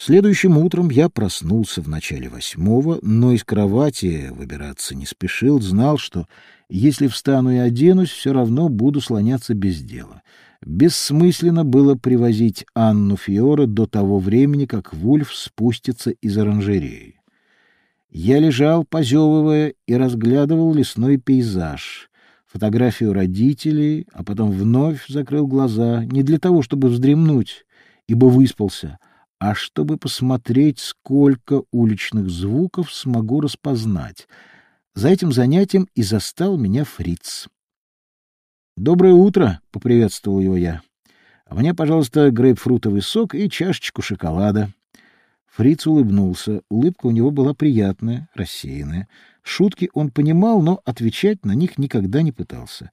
Следующим утром я проснулся в начале восьмого, но из кровати выбираться не спешил, знал, что если встану и оденусь, все равно буду слоняться без дела. Бессмысленно было привозить Анну Фиоре до того времени, как Вульф спустится из оранжереи. Я лежал, позевывая, и разглядывал лесной пейзаж, фотографию родителей, а потом вновь закрыл глаза, не для того, чтобы вздремнуть, ибо выспался, а чтобы посмотреть, сколько уличных звуков смогу распознать. За этим занятием и застал меня фриц. «Доброе утро!» — поприветствовал его я. «А мне, пожалуйста, грейпфрутовый сок и чашечку шоколада». Фриц улыбнулся. Улыбка у него была приятная, рассеянная. Шутки он понимал, но отвечать на них никогда не пытался.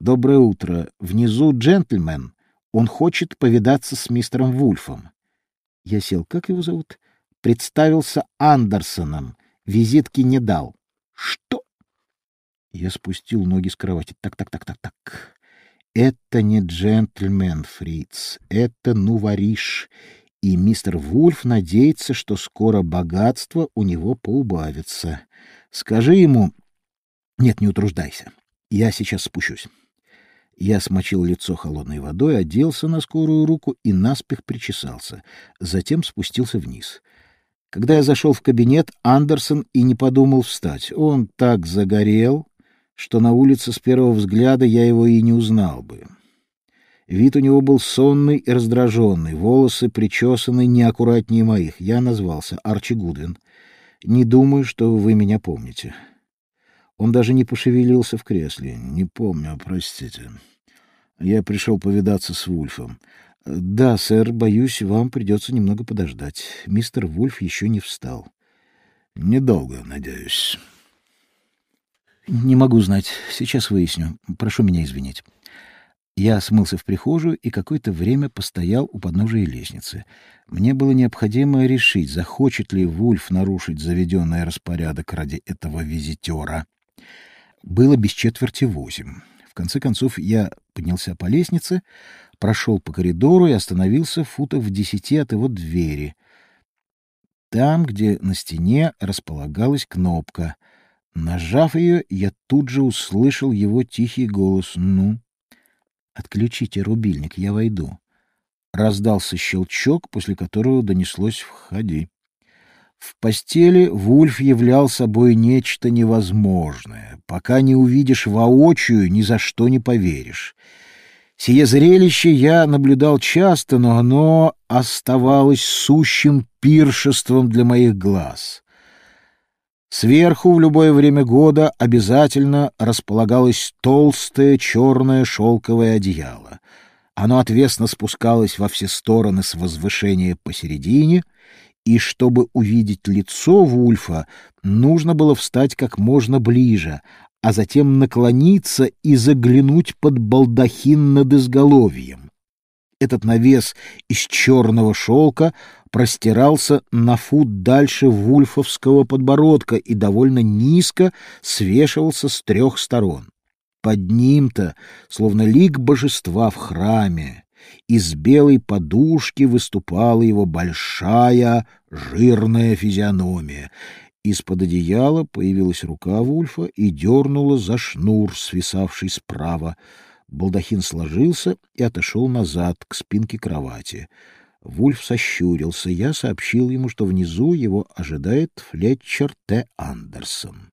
«Доброе утро. Внизу джентльмен. Он хочет повидаться с мистером Вульфом». Я сел. Как его зовут? Представился Андерсоном. Визитки не дал. Что? Я спустил ноги с кровати. Так, так, так, так, так. Это не джентльмен, Фриц. Это нувариш. И мистер Вульф надеется, что скоро богатство у него поубавится. Скажи ему... Нет, не утруждайся. Я сейчас спущусь. Я смочил лицо холодной водой, оделся на скорую руку и наспех причесался. Затем спустился вниз. Когда я зашел в кабинет, Андерсон и не подумал встать. Он так загорел, что на улице с первого взгляда я его и не узнал бы. Вид у него был сонный и раздраженный, волосы причесаны неаккуратнее моих. Я назвался Арчи Гудвин. Не думаю, что вы меня помните. Он даже не пошевелился в кресле. Не помню, простите. Я пришел повидаться с Вульфом. Да, сэр, боюсь, вам придется немного подождать. Мистер Вульф еще не встал. Недолго, надеюсь. Не могу знать. Сейчас выясню. Прошу меня извинить. Я смылся в прихожую и какое-то время постоял у подножия лестницы. Мне было необходимо решить, захочет ли Вульф нарушить заведенный распорядок ради этого визитера. Было без четверти восемь. В конце концов я поднялся по лестнице, прошел по коридору и остановился в футах в десяти от его двери. Там, где на стене располагалась кнопка. Нажав ее, я тут же услышал его тихий голос. «Ну, отключите рубильник, я войду». Раздался щелчок, после которого донеслось «Входи». В постели Вульф являл собой нечто невозможное. Пока не увидишь воочию, ни за что не поверишь. Сие зрелище я наблюдал часто, но оно оставалось сущим пиршеством для моих глаз. Сверху в любое время года обязательно располагалось толстое черное шелковое одеяло. Оно отвесно спускалось во все стороны с возвышения посередине — и чтобы увидеть лицо Вульфа, нужно было встать как можно ближе, а затем наклониться и заглянуть под балдахин над изголовьем. Этот навес из черного шелка простирался на фут дальше вульфовского подбородка и довольно низко свешивался с трех сторон. Под ним-то, словно лик божества в храме, из белой подушки выступала его большая жирная физиономия. Из-под одеяла появилась рука Вульфа и дернула за шнур, свисавший справа. Балдахин сложился и отошел назад к спинке кровати. Вульф сощурился. Я сообщил ему, что внизу его ожидает Флетчер Т. Андерсон.